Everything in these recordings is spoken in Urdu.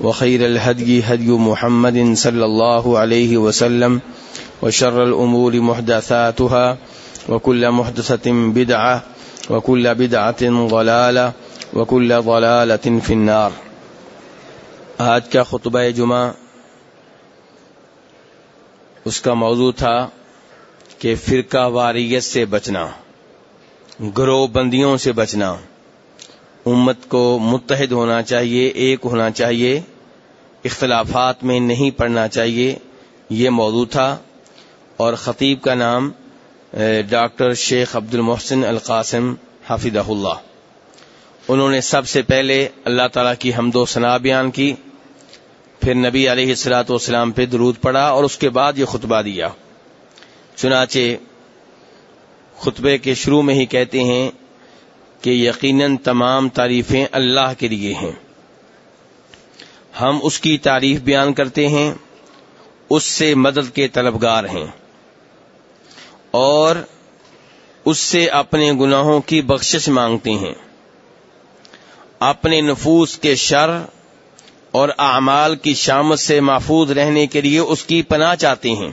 وخير الهدي هدي محمد صلى الله عليه وسلم وشر الأمور محدثاتها وكل محدثة بدعة وكل بدعة ضلالة وكل ضلالة في النار. آج کا خطبہ جمعہ اس کا موضوع تھا کہ فرقہ واریت سے بچنا، گروہ بندیوں سے بچنا۔ امت کو متحد ہونا چاہیے، ایک ہونا چاہیے، اختلافات میں نہیں پڑنا چاہیے، یہ موضوع تھا۔ اور خطیب کا نام ڈاکٹر شیخ عبد المحسن القاسم حافظ اللہ۔ انہوں نے سب سے پہلے اللہ تعالی کی حمد و ثنا بیان کی، پھر نبی علیہ السلاۃ والسلام پہ درود پڑا اور اس کے بعد یہ خطبہ دیا۔ چنانچہ خطبے کے شروع میں ہی کہتے ہیں کہ یقیناً تمام تعریفیں اللہ کے لیے ہیں۔ ہم اس کی تعریف بیان کرتے ہیں، اس سے مدد کے طلبگار ہیں۔ اور اس سے اپنے گناہوں کی بخشش مانگتے ہیں۔ اپنے نفوس کے شر اور اعمال کی شامت سے محفوظ رہنے کے لیے اس کی پناہ چاہتے ہیں۔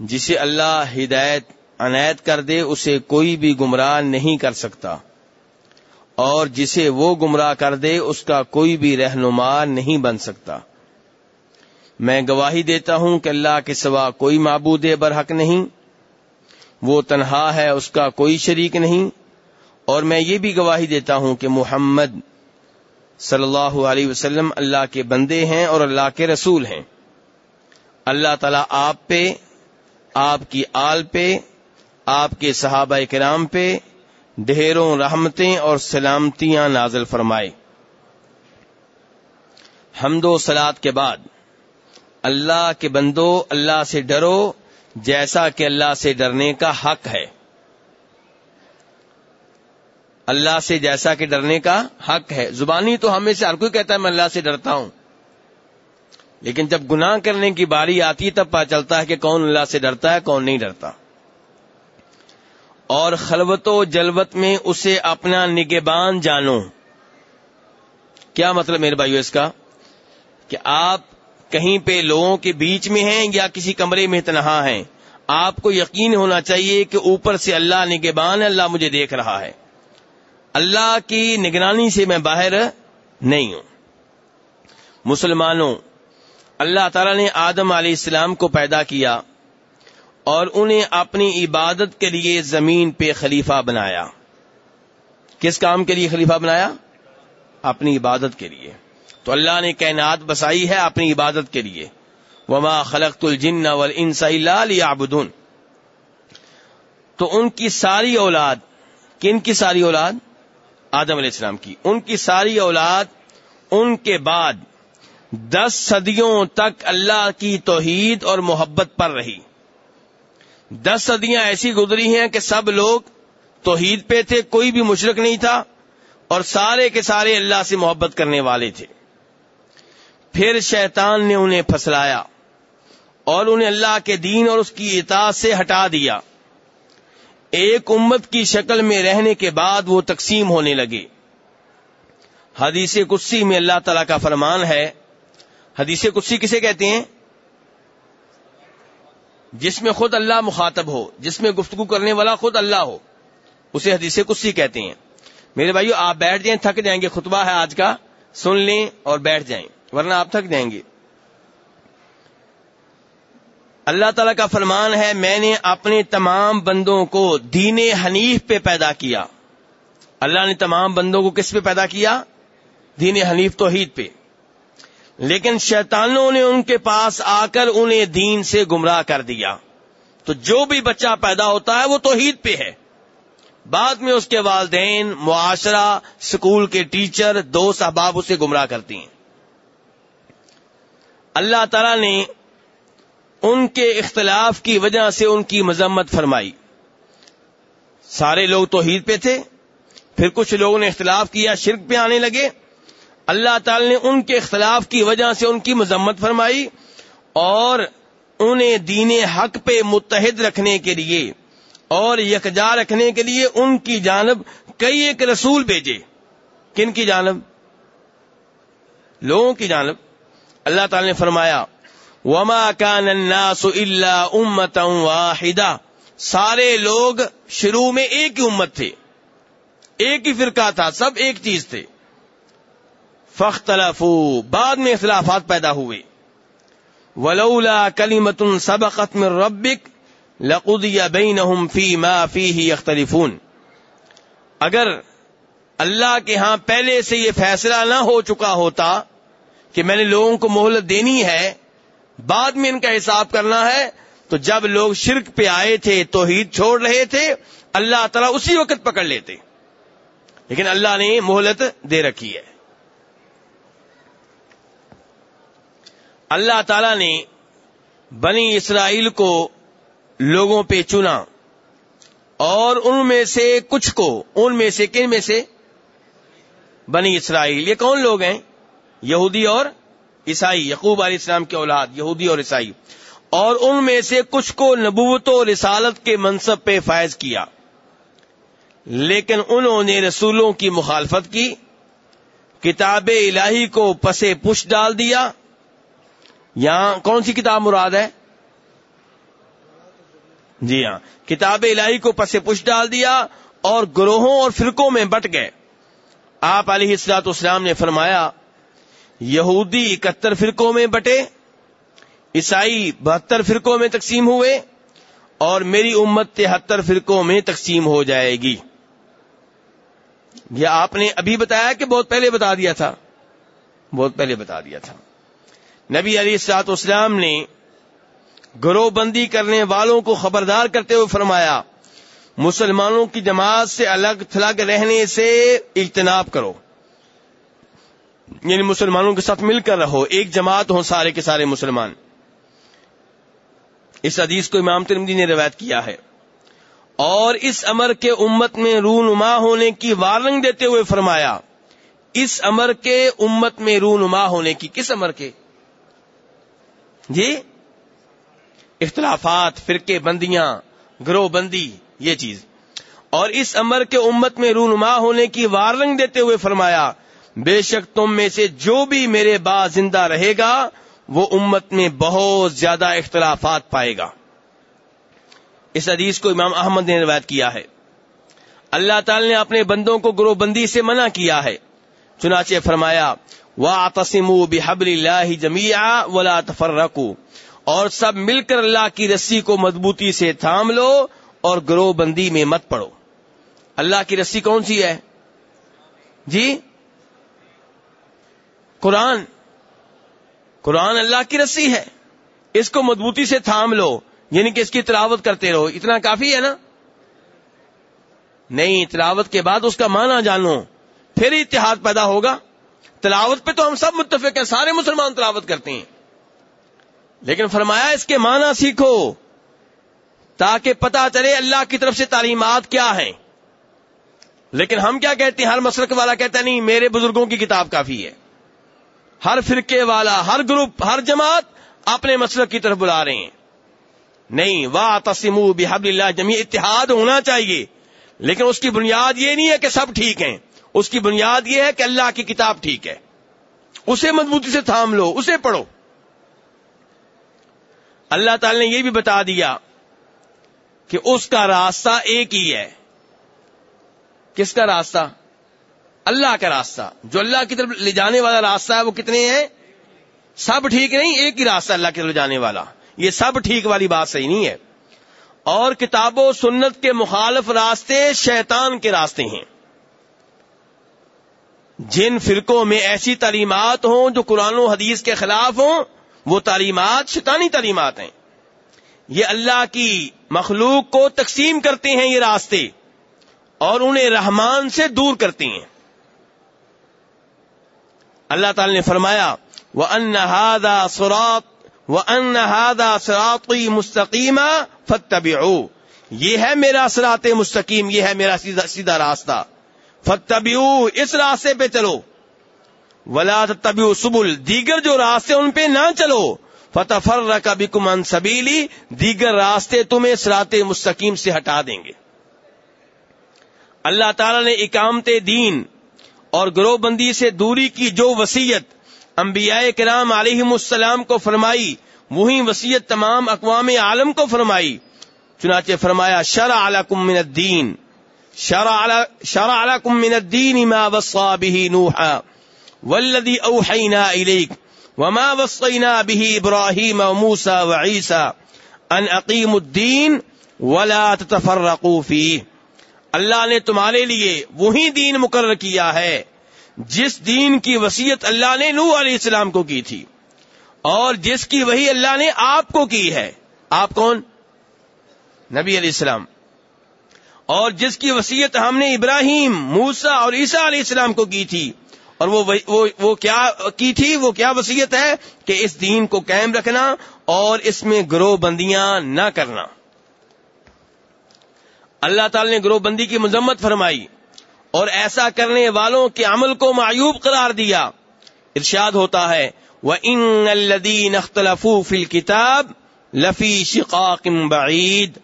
جسے اللہ ہدایت عنایت کر دے، اسے کوئی بھی گمراہ نہیں کر سکتا۔ اور جسے وہ گمراہ کر دے، اس کا کوئی بھی رہنما نہیں بن سکتا۔ میں گواہی دیتا ہوں کہ اللہ کے سوا کوئی معبود برحق نہیں، وہ تنہا ہے، اس کا کوئی شریک نہیں۔ اور میں یہ بھی گواہی دیتا ہوں کہ محمد صلی اللہ علیہ وسلم اللہ کے بندے ہیں اور اللہ کے رسول ہیں۔ اللہ تعالیٰ آپ پہ، آپ کی آل پہ آپ کے صحابہ کرام پہ ڈھیروں رحمتیں اور سلامتیاں نازل فرمائے۔ حمد و سلاد کے بعد اللہ کے بندو اللہ سے ڈرو جیسا کہ اللہ سے ڈرنے کا حق ہے۔ اللہ سے جیسا کہ ڈرنے کا حق ہے۔ زبانی تو ہمیں سے ہر کوئی کہتا ہے میں اللہ سے ڈرتا ہوں۔ لیکن جب گناہ کرنے کی باری آتی ہے تب پتا چلتا ہے کہ کون اللہ سے ڈرتا ہے، کون نہیں ڈرتا۔ اور خلوت و جلوت میں اسے اپنا نگبان جانو۔ کیا مطلب میرے بھائیو اس کا؟ کہ آپ کہیں پہ لوگوں کے بیچ میں ہیں یا کسی کمرے میں تنہا ہیں؟ آپ کو یقین ہونا چاہیے کہ اوپر سے اللہ نگبان ہے، اللہ مجھے دیکھ رہا ہے۔ اللہ کی نگرانی سے میں باہر نہیں ہوں۔ مسلمانوں، اللہ تعالی نے آدم علیہ السلام کو پیدا کیا۔ اور انہیں اپنی عبادت کے لیے زمین پہ خلیفہ بنایا۔ کس کام کے لیے خلیفہ بنایا؟ اپنی عبادت کے لیے۔ تو اللہ نے کائنات بسائی ہے اپنی عبادت کے لیے۔ وما خلقت الجن والانس الا ليعبدون۔ تو ان کی ساری اولاد، کن کی ساری اولاد؟ آدم علیہ السلام کی۔ ان کی ساری اولاد، ان کے بعد دس صدیوں تک اللہ کی توحید اور محبت پر رہی۔ دس صدیاں ایسی گزری ہیں کہ سب لوگ توحید پہ تھے، کوئی بھی مشرق نہیں تھا، اور سارے کے سارے اللہ سے محبت کرنے والے تھے۔ پھر شیطان نے انہیں پھسلایا اور انہیں اللہ کے دین اور اس کی اطاعت سے ہٹا دیا۔ ایک امت کی شکل میں رہنے کے بعد وہ تقسیم ہونے لگے۔ حدیث کسی میں اللہ تعالی کا فرمان ہے۔ حدیث کسی کسے کہتے ہیں؟ جس میں خود اللہ مخاطب ہو، جس میں گفتگو کرنے والا خود اللہ ہو۔ اسے حدیث کسی کہتے ہیں۔ میرے بھائیو، آپ بیٹھ جائیں، تھک جائیں گے، خطبہ ہے آج کا۔ سن لیں اور بیٹھ جائیں، ورنہ آپ تھک جائیں گے۔ اللہ تعالی کا فرمان ہے، میں نے اپنے تمام بندوں کو دین حنیف پہ پیدا کیا۔ اللہ نے تمام بندوں کو کس پہ پیدا کیا؟ دین حنیف توحید پہ۔ لیکن شیطانوں نے ان کے پاس آ کر انہیں دین سے گمراہ کر دیا۔ تو جو بھی بچہ پیدا ہوتا ہے وہ توحید پہ ہے۔ بعد میں اس کے والدین، معاشرہ اسکول کے ٹیچر، دوست، احباب اسے گمراہ کرتی ہیں۔ اللہ تعالی نے ان کے اختلاف کی وجہ سے ان کی مذمت فرمائی۔ سارے لوگ توحید پہ تھے۔ پھر کچھ لوگوں نے اختلاف کیا، شرک پہ آنے لگے۔ اللہ تعالی نے ان کے اختلاف کی وجہ سے ان کی مذمت فرمائی اور انہیں دین حق پہ متحد رکھنے کے لیے اور یکجا رکھنے کے لیے ان کی جانب کئی ایک رسول بھیجے۔ کن کی جانب؟ لوگوں کی جانب۔ اللہ تعالی نے فرمایا، وما کان الناس الا امتا واحدہ سارے لوگ شروع میں ایک ہی امت تھے۔ ایک ہی فرقہ تھا، سب ایک چیز تھے۔ فختلفو بعد میں اختلافات پیدا ہوئے۔ ولولا کلیمت سبقت من ربک لقضی بینہم فی ما فیہ یختلفون اگر اللہ کے ہاں پہلے سے یہ فیصلہ نہ ہو چکا ہوتا کہ میں نے لوگوں کو مہلت دینی ہے، بعد میں ان کا حساب کرنا ہے، تو جب لوگ شرک پہ آئے تھے، توحید چھوڑ رہے تھے، اللہ تعالیٰ اسی وقت پکڑ لیتے۔ لیکن اللہ نے مہلت دے رکھی ہے۔ اللہ تعالی نے بنی اسرائیل کو لوگوں پہ چنا اور ان میں سے کچھ کو، ان میں سے کن میں سے؟ بنی اسرائیل۔ یہ کون لوگ ہیں؟ یہودی اور عیسائی یقوب علیہ السلام کے اولاد، یہودی اور عیسائی۔ اور ان میں سے کچھ کو نبوت و رسالت کے منصب پہ فائز کیا۔ لیکن انہوں نے رسولوں کی مخالفت کی، کتاب الہی کو پسے پش ڈال دیا یہاں کون سی کتاب مراد ہے؟ جی ہاں۔ کتاب الہی کو پسے پش ڈال دیا اور گروہوں اور فرقوں میں بٹ گئے۔ آپ علیہ السلاط اسلام نے فرمایا، یہودی اکہتر فرقوں میں بٹے، عیسائی بہتر فرقوں میں تقسیم ہوئے اور میری امت تہتر فرقوں میں تقسیم ہو جائے گی۔ یہ آپ نے ابھی بتایا کہ بہت پہلے بتا دیا تھا؟ بہت پہلے بتا دیا تھا۔ نبی علی سات اسلام نے گروہ بندی کرنے والوں کو خبردار کرتے ہوئے فرمایا، مسلمانوں کی جماعت سے الگ تھلگ رہنے سے اجتناب کرو۔ یعنی مسلمانوں کے ساتھ مل کر رہو، ایک جماعت ہو سارے کے سارے مسلمان۔ اس حدیث کو امام ترمدی نے روایت کیا ہے۔ اور اس امر کے امت میں رونما ہونے کی وارننگ دیتے ہوئے فرمایا، اس امر کے امت میں رونما ہونے کی، کس امر کے؟ جی؟ اختلافات، فرقے بندیاں، گروہ بندی، یہ چیز۔ اور اس امر کے امت میں رونما ہونے کی وارننگ دیتے ہوئے فرمایا، بے شک تم میں سے جو بھی میرے بعد زندہ رہے گا، وہ امت میں بہت زیادہ اختلافات پائے گا۔ اس حدیث کو امام احمد نے روایت کیا ہے۔ اللہ تعالی نے اپنے بندوں کو گروہ بندی سے منع کیا ہے۔ چنانچہ فرمایا وا بحبل اللہ جمیا ولا تفر اور سب مل کر اللہ کی رسی کو مضبوطی سے تھام لو اور گروہ بندی میں مت پڑو۔ اللہ کی رسی کون سی ہے؟ جی؟ قرآن۔ قرآن اللہ کی رسی ہے۔ اس کو مضبوطی سے تھام لو یعنی کہ اس کی تلاوت کرتے رہو۔ اتنا کافی ہے نا؟ نہیں، تلاوت کے بعد اس کا معنی جانو۔ پھر اتحاد پیدا ہوگا۔ تلاوت پہ تو ہم سب متفق ہیں، سارے مسلمان تلاوت کرتے ہیں۔ لیکن فرمایا اس کے معنی سیکھو، تاکہ پتا چلے اللہ کی طرف سے تعلیمات کیا ہیں۔ لیکن ہم کیا کہتے ہیں؟ ہر مسلک والا کہتا نہیں، میرے بزرگوں کی کتاب کافی ہے۔ ہر فرقے والا، ہر گروپ، ہر جماعت اپنے مسلک کی طرف بلا رہے ہیں۔ نہیں واہ تسیم بحب اللہ جمی اتحاد ہونا چاہیے۔ لیکن اس کی بنیاد یہ نہیں ہے کہ سب ٹھیک ہیں۔ اس کی بنیاد یہ ہے کہ اللہ کی کتاب ٹھیک ہے۔ اسے مضبوطی سے تھام لو، اسے پڑھو۔ اللہ تعالی نے یہ بھی بتا دیا کہ اس کا راستہ ایک ہی ہے۔ کس کا راستہ؟ اللہ کا راستہ۔ جو اللہ کی طرف لے جانے والا راستہ ہے وہ کتنے ہیں؟ سب ٹھیک نہیں، ایک ہی راستہ اللہ کی طرف جانے والا۔ یہ سب ٹھیک والی بات صحیح نہیں ہے۔ اور کتاب و سنت کے مخالف راستے شیطان کے راستے ہیں۔ جن فرقوں میں ایسی تعلیمات ہوں جو قرآن و حدیث کے خلاف ہوں، وہ تعلیمات شیطانی تعلیمات ہیں۔ یہ اللہ کی مخلوق کو تقسیم کرتے ہیں یہ راستے اور انہیں رحمان سے دور کرتی ہیں۔ اللہ تعالی نے فرمایا وہ انہادا سرات وہ انہادا سراتی مستقیمہ فتب یہ ہے میرا سرات مستقیم، یہ ہے میرا سیدھا سیدھا راستہ۔ فتب اس راستے پہ چلو۔ ولا تبی سبل، دیگر جو راستے ان پہ نہ چلو۔ فتح فر کا سبیلی دیگر راستے تمہیں سرات مستقیم سے ہٹا دیں گے۔ اللہ تعالی نے اکامت دین اور گروہ بندی سے دوری کی جو وسیعت انبیاء کرام علیہ السلام کو فرمائی، وہی وسیعت تمام اقوام عالم کو فرمائی۔ چنانچہ فرمایا، شرع علیکم من الدین۔ شرع علیکم من الدین ما وصا به نوحا والذی اوحینا الیک وما وصینا به ابراہیم وموسى وعیسى ان اقیم الدین ولا تتفرقوا فیہ اللہ نے تمہارے لیے وہی دین مقرر کیا ہے، جس دین کی وسیعت اللہ نے نو علیہ السلام کو کی تھی۔ اور جس کی وہی اللہ نے آپ کو کی ہے۔ آپ کون؟ نبی علیہ السلام۔ اور جس کی وسیعت ہم نے ابراہیم موسا اور عیسیٰ علیہ السلام کو کی تھی اور وہ وہ, وہ کیا کی تھی؟ وہ کیا وسیعت ہے؟ کہ اس دین کو قائم رکھنا اور اس میں گروہ بندیاں نہ کرنا۔ اللہ تعالی نے گروہ بندی کی مذمت فرمائی اور ایسا کرنے والوں کے عمل کو معیوب قرار دیا۔ ارشاد ہوتا ہے وہ ان الدین اختلف فل کتاب لفی شقاق بعید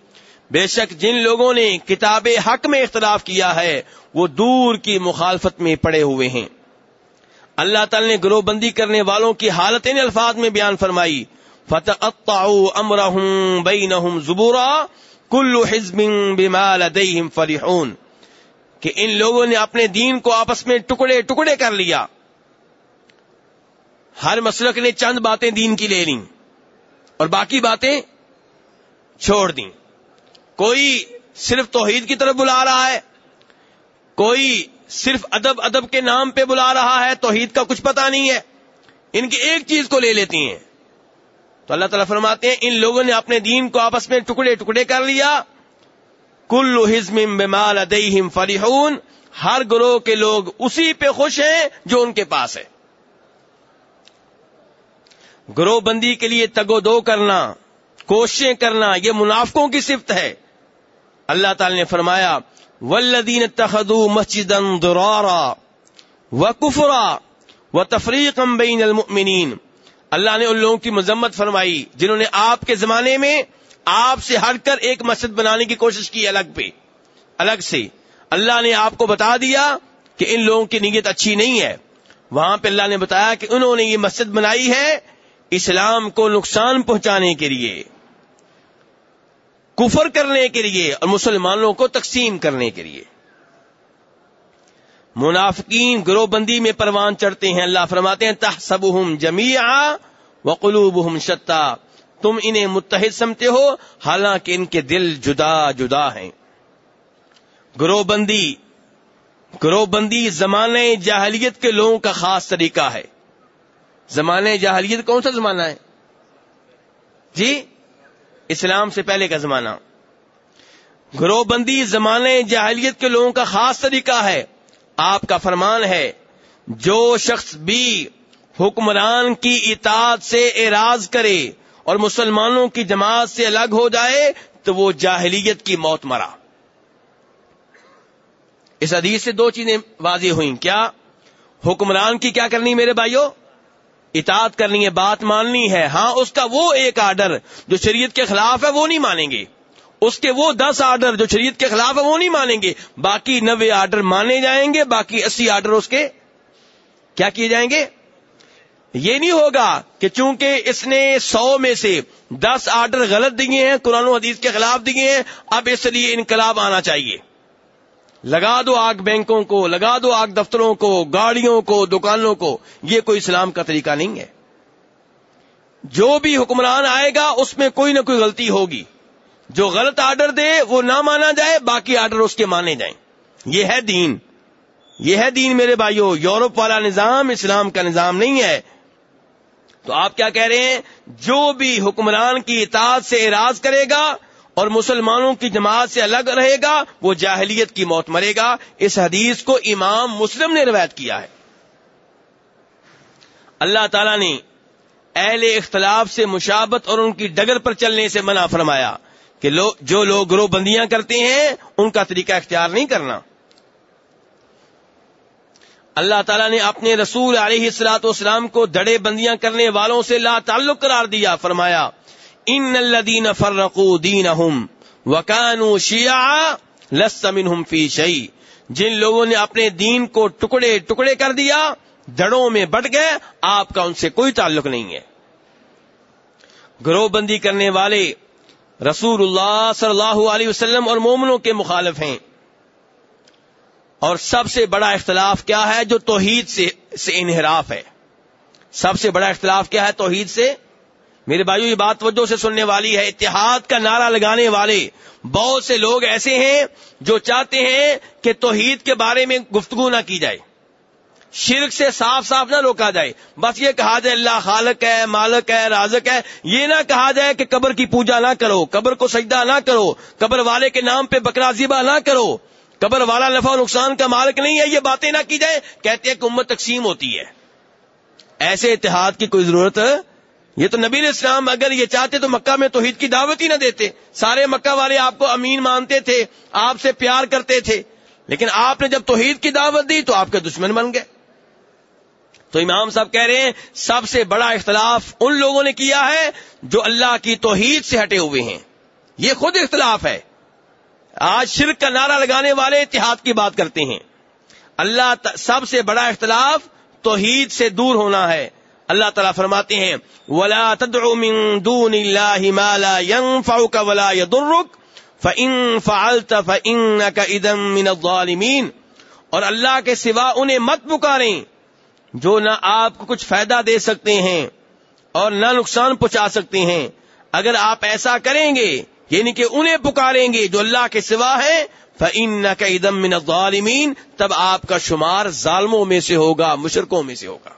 بے شک جن لوگوں نے کتاب حق میں اختلاف کیا ہے، وہ دور کی مخالفت میں پڑے ہوئے ہیں۔ اللہ تعالی نے گروہ بندی کرنے والوں کی حالت ان الفاظ میں بیان فرمائی۔ فتح امرهم بینہم زبورا کل حزب بما لديهم فرحون۔ کہ ان لوگوں نے اپنے دین کو آپس میں ٹکڑے ٹکڑے کر لیا۔ ہر مسلک نے چند باتیں دین کی لے لیں اور باقی باتیں چھوڑ دیں۔ کوئی صرف توحید کی طرف بلا رہا ہے کوئی صرف ادب ادب کے نام پہ بلا رہا ہے توحید کا کچھ پتا نہیں ہے ان کی ایک چیز کو لے لیتی ہیں تو اللہ تعالیٰ فرماتے ہیں، ان لوگوں نے اپنے دین کو آپس میں ٹکڑے ٹکڑے کر لیا۔ کل ہزم بمال ادیم فریحون، ہر گروہ کے لوگ اسی پہ خوش ہیں جو ان کے پاس ہے۔ گروہ بندی کے لیے تگو دو کرنا کوششیں کرنا، یہ منافقوں کی صفت ہے۔ اللہ تعالی نے فرمایا ولدین تخدو مسجد درارا و کفرا و تفریق بین المؤمنین اللہ نے ان لوگوں کی مذمت فرمائی، جنہوں نے آپ کے زمانے میں آپ سے ہٹ کر ایک مسجد بنانے کی کوشش کی الگ پہ۔ الگ سے۔ اللہ نے آپ کو بتا دیا کہ ان لوگوں کی نیت اچھی نہیں ہے۔ وہاں پہ اللہ نے بتایا کہ انہوں نے یہ مسجد بنائی ہے اسلام کو نقصان پہنچانے کے لیے۔ کفر کرنے کے لیے اور مسلمانوں کو تقسیم کرنے کے لیے۔ منافقین گروہ بندی میں پروان چڑھتے ہیں، اللہ فرماتے ہیں تہ سب جمی و قلوب شتا۔ تم انہیں متحد سمتے ہو، حالانکہ ان کے دل جدا جدا ہیں۔ گروہ بندی گروہ بندی زمانے جاہلیت کے لوگوں کا خاص طریقہ ہے۔ زمانے جاہلیت کون سا زمانہ ہے؟ جی؟ اسلام سے پہلے کا زمانہ۔ گروہ بندی زمانے جاہلیت کے لوگوں کا خاص طریقہ ہے۔ آپ کا فرمان ہے، جو شخص بھی حکمران کی اطاعت سے اعراض کرے اور مسلمانوں کی جماعت سے الگ ہو جائے، تو وہ جاہلیت کی موت مرا۔ اس حدیث سے دو چیزیں واضح ہوئیں۔ کیا حکمران کی کیا کرنی میرے بھائیوں؟ اطاعت کرنی ہے، بات ماننی ہے ہاں اس کا وہ ایک آرڈر جو شریعت کے خلاف ہے، وہ نہیں مانیں گے۔ اس کے وہ دس آرڈر جو شریعت کے خلاف ہے، وہ نہیں مانیں گے۔ باقی نوے آرڈر مانے جائیں گے، باقی اسی آرڈر اس کے کیا کیے جائیں گے؟ یہ نہیں ہوگا کہ چونکہ اس نے سو میں سے دس آرڈر غلط دیے ہیں، قرآن و حدیث کے خلاف دیے ہیں، اب اس لیے انقلاب آنا چاہیے۔ لگا دو آگ بینکوں کو، لگا دو آگ دفتروں کو، گاڑیوں کو، دکانوں کو۔ یہ کوئی اسلام کا طریقہ نہیں ہے۔ جو بھی حکمران آئے گا، اس میں کوئی نہ کوئی غلطی ہوگی۔ جو غلط آرڈر دے، وہ نہ مانا جائے، باقی آرڈر اس کے مانے جائیں۔ یہ ہے دین۔ یہ ہے دین میرے بھائیوں یورپ والا نظام، اسلام کا نظام نہیں ہے۔ تو آپ کیا کہہ رہے ہیں؟ جو بھی حکمران کی اطاعت سے اراض کرے گا اور مسلمانوں کی جماعت سے الگ رہے گا، وہ جاہلیت کی موت مرے گا۔ اس حدیث کو امام مسلم نے روایت کیا ہے۔ اللہ تعالی نے اہل اختلاف سے مشابت اور ان کی ڈگر پر چلنے سے منع فرمایا کہ لوگ جو لوگ گروہ بندیاں کرتے ہیں، ان کا طریقہ اختیار نہیں کرنا۔ اللہ تعالیٰ نے اپنے رسول علیہ السلاط اسلام کو دڑے بندیاں کرنے والوں سے لا تعلق قرار دیا، فرمایا ان الدین فرقو دین وکانو شیعہ لسمن فی شعی جن لوگوں نے اپنے دین کو ٹکڑے ٹکڑے کر دیا، دڑوں میں بٹ گئے، آپ کا ان سے کوئی تعلق نہیں ہے۔ گروہ بندی کرنے والے رسول اللہ صلی اللہ علیہ وسلم اور مومنوں کے مخالف ہیں۔ اور سب سے بڑا اختلاف کیا ہے جو توحید سے سے انحراف ہے۔ سب سے بڑا اختلاف کیا ہے توحید سے؟ میرے بھائیو، یہ بات توجہ سے سننے والی ہے۔ اتحاد کا نعرہ لگانے والے بہت سے لوگ ایسے ہیں جو چاہتے ہیں کہ توحید کے بارے میں گفتگو نہ کی جائے۔ شرک سے صاف صاف نہ روکا جائے۔ بس یہ کہا جائے، اللہ خالق ہے، مالک ہے، رازق ہے۔ یہ نہ کہا جائے کہ قبر کی پوجا نہ کرو، قبر کو سجدہ نہ کرو، قبر والے کے نام پہ بکرا زیبا نہ کرو۔ قبر والا نفع نقصان کا مالک نہیں ہے، یہ باتیں نہ کی جائے کہتے ہیں کہ امت تقسیم ہوتی ہے۔ ایسے اتحاد کی کوئی ضرورت یہ تو نبی اسلام اگر یہ چاہتے تو مکہ میں توحید کی دعوت ہی نہ دیتے۔ سارے مکہ والے آپ کو امین مانتے تھے، آپ سے پیار کرتے تھے۔ لیکن آپ نے جب توحید کی دعوت دی تو آپ کے دشمن بن گئے۔ تو امام صاحب کہہ رہے ہیں، سب سے بڑا اختلاف ان لوگوں نے کیا ہے جو اللہ کی توحید سے ہٹے ہوئے ہیں۔ یہ خود اختلاف ہے۔ آج شرک کا نعرہ لگانے والے اتحاد کی بات کرتے ہیں۔ اللہ سب سے بڑا اختلاف توحید سے دور ہونا ہے۔ اللہ تعالیٰ فرماتے ہیں، ولا تدعو من دون اللہ ما لا ينفعك ولا يضرك، فإن فعلت فإنك اذا من الظالمین اور اللہ کے سوا انہیں مت پکاریں جو نہ آپ کو کچھ فائدہ دے سکتے ہیں اور نہ نقصان پہنچا سکتے ہیں۔ اگر آپ ایسا کریں گے یعنی کہ انہیں پکاریں گے جو اللہ کے سوا ہے فن کا ادم من الظالمین تب آپ کا شمار ظالموں میں سے ہوگا مشرقوں میں سے ہوگا۔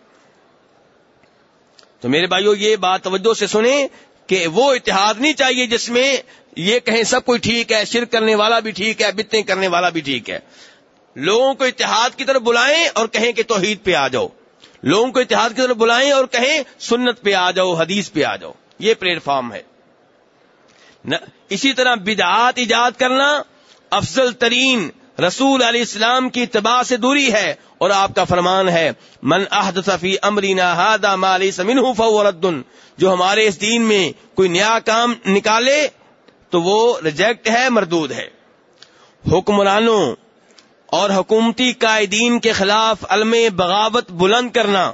تو میرے بھائیو، یہ بات توجہ سے سنیں کہ وہ اتحاد نہیں چاہیے جس میں یہ کہیں سب کوئی ٹھیک ہے، شرک کرنے والا بھی ٹھیک ہے بتنے کرنے والا بھی ٹھیک ہے۔ لوگوں کو اتحاد کی طرف بلائیں اور کہیں کہ توحید پہ آ جاؤ۔ لوگوں کو اتحاد کی طرف بلائیں اور کہیں سنت پہ آ جاؤ، حدیث پہ آ جاؤ۔ یہ پلیٹ فارم ہے۔ اسی طرح بدعات ایجاد کرنا افضل ترین رسول علیہ السلام کی اتباع سے دوری ہے اور آپ کا فرمان ہے، من عہد صفی امرینا ہادا مالی سمن فوردن جو ہمارے اس دین میں کوئی نیا کام نکالے تو وہ ریجیکٹ ہے، مردود ہے۔ حکمرانوں اور حکومتی قائدین کے خلاف علم بغاوت بلند کرنا،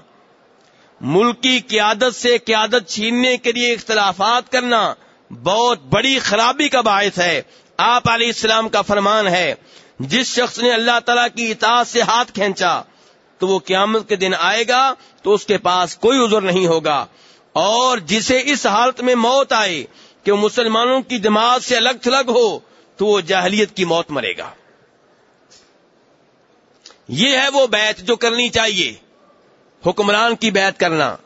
ملکی قیادت سے قیادت چھیننے کے لیے اختلافات کرنا بہت بڑی خرابی کا باعث ہے۔ آپ علیہ السلام کا فرمان ہے جس شخص نے اللہ تعالی کی اطاعت سے ہاتھ کھینچا تو وہ قیامت کے دن آئے گا تو اس کے پاس کوئی عذر نہیں ہوگا۔ اور جسے اس حالت میں موت آئے کہ وہ مسلمانوں کی جماعت سے الگ تھلگ ہو تو وہ جاہلیت کی موت مرے گا۔ یہ ہے وہ بیت جو کرنی چاہیے۔ حکمران کی بیت کرنا۔